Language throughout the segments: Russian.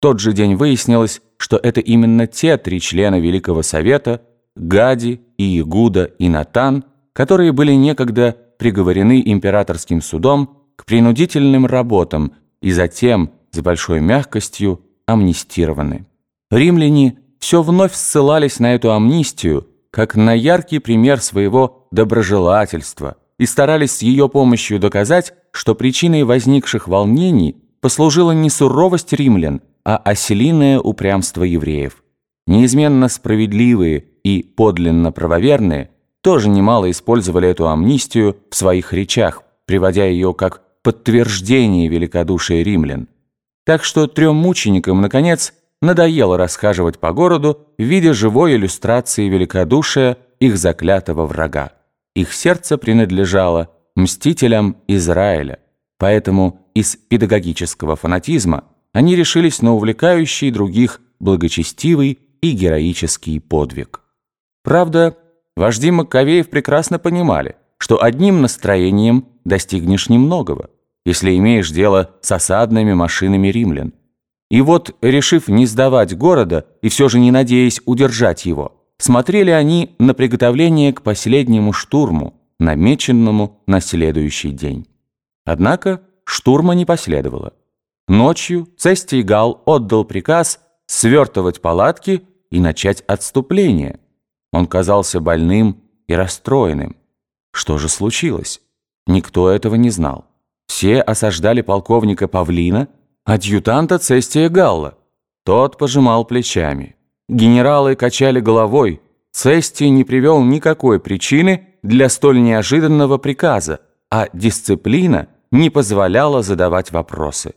тот же день выяснилось, что это именно те три члена Великого Совета, Гади, Иегуда и Натан, которые были некогда приговорены императорским судом к принудительным работам и затем, с большой мягкостью, амнистированы. Римляне все вновь ссылались на эту амнистию, как на яркий пример своего доброжелательства и старались с ее помощью доказать, что причиной возникших волнений послужила не суровость римлян, а оселиное упрямство евреев. Неизменно справедливые и подлинно правоверные тоже немало использовали эту амнистию в своих речах, приводя ее как подтверждение великодушия римлян. Так что трем мученикам, наконец, надоело расхаживать по городу в виде живой иллюстрации великодушия их заклятого врага. Их сердце принадлежало мстителям Израиля, поэтому из педагогического фанатизма они решились на увлекающий других благочестивый и героический подвиг. Правда, вожди Маккавеев прекрасно понимали, что одним настроением достигнешь немногого, если имеешь дело с осадными машинами римлян. И вот, решив не сдавать города и все же не надеясь удержать его, смотрели они на приготовление к последнему штурму, намеченному на следующий день. Однако штурма не последовало. Ночью Цестий Гал отдал приказ свертывать палатки и начать отступление. Он казался больным и расстроенным. Что же случилось? Никто этого не знал. Все осаждали полковника Павлина, адъютанта Цестия Галла. Тот пожимал плечами. Генералы качали головой. Цестий не привел никакой причины для столь неожиданного приказа, а дисциплина не позволяла задавать вопросы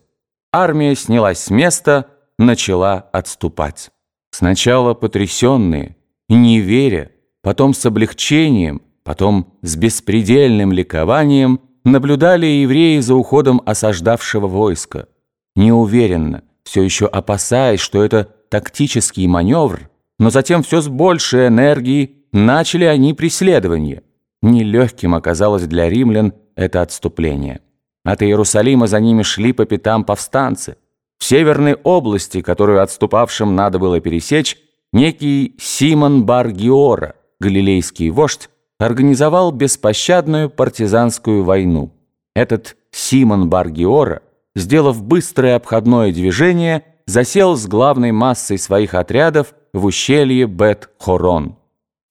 армия снялась с места, начала отступать. Сначала потрясенные, не веря, потом с облегчением, потом с беспредельным ликованием наблюдали евреи за уходом осаждавшего войска. Неуверенно, все еще опасаясь, что это тактический маневр, но затем все с большей энергией начали они преследование. Нелегким оказалось для римлян это отступление. От Иерусалима за ними шли по пятам повстанцы. В северной области, которую отступавшим надо было пересечь, некий Симон Бар-Геора, галилейский вождь, организовал беспощадную партизанскую войну. Этот Симон Бар-Геора, сделав быстрое обходное движение, засел с главной массой своих отрядов в ущелье Бет-Хорон.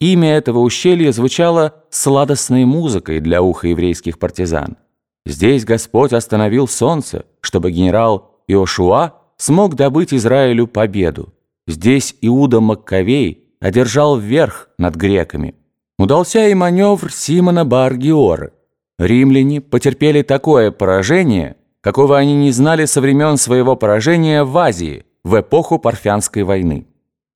Имя этого ущелья звучало сладостной музыкой для уха еврейских партизан. Здесь Господь остановил солнце, чтобы генерал Иошуа смог добыть Израилю победу. Здесь Иуда Маккавей одержал верх над греками. Удался и маневр Симона Баргиоры. Римляне потерпели такое поражение, какого они не знали со времен своего поражения в Азии в эпоху Парфянской войны.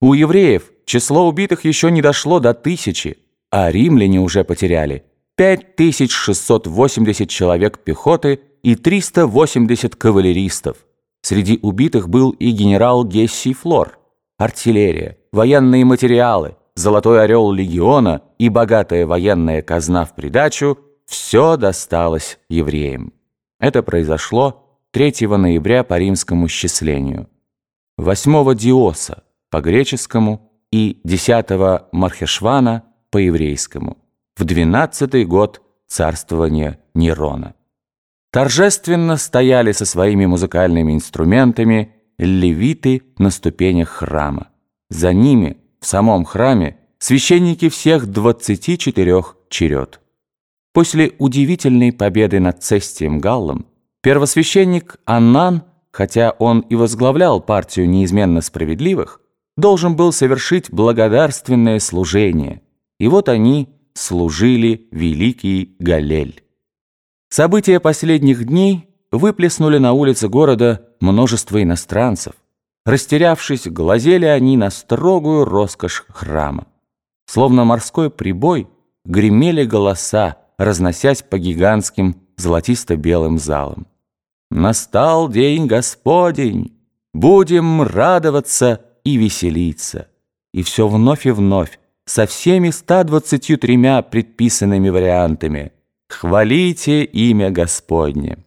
У евреев число убитых еще не дошло до тысячи, а римляне уже потеряли 5680 человек пехоты и 380 кавалеристов. Среди убитых был и генерал Гессий Флор. Артиллерия, военные материалы, золотой орел легиона и богатая военная казна в придачу – все досталось евреям. Это произошло 3 ноября по римскому счислению, 8 Диоса по греческому и 10 Мархешвана по еврейскому в двенадцатый год царствования Нерона. Торжественно стояли со своими музыкальными инструментами левиты на ступенях храма. За ними, в самом храме, священники всех двадцати четырех черед. После удивительной победы над Цестием Галлом, первосвященник Аннан, хотя он и возглавлял партию неизменно справедливых, должен был совершить благодарственное служение. И вот они – служили великий Галель. События последних дней выплеснули на улицы города множество иностранцев. Растерявшись, глазели они на строгую роскошь храма. Словно морской прибой гремели голоса, разносясь по гигантским золотисто-белым залам. «Настал день Господень! Будем радоваться и веселиться!» И все вновь и вновь со всеми 123 предписанными вариантами. Хвалите имя Господне.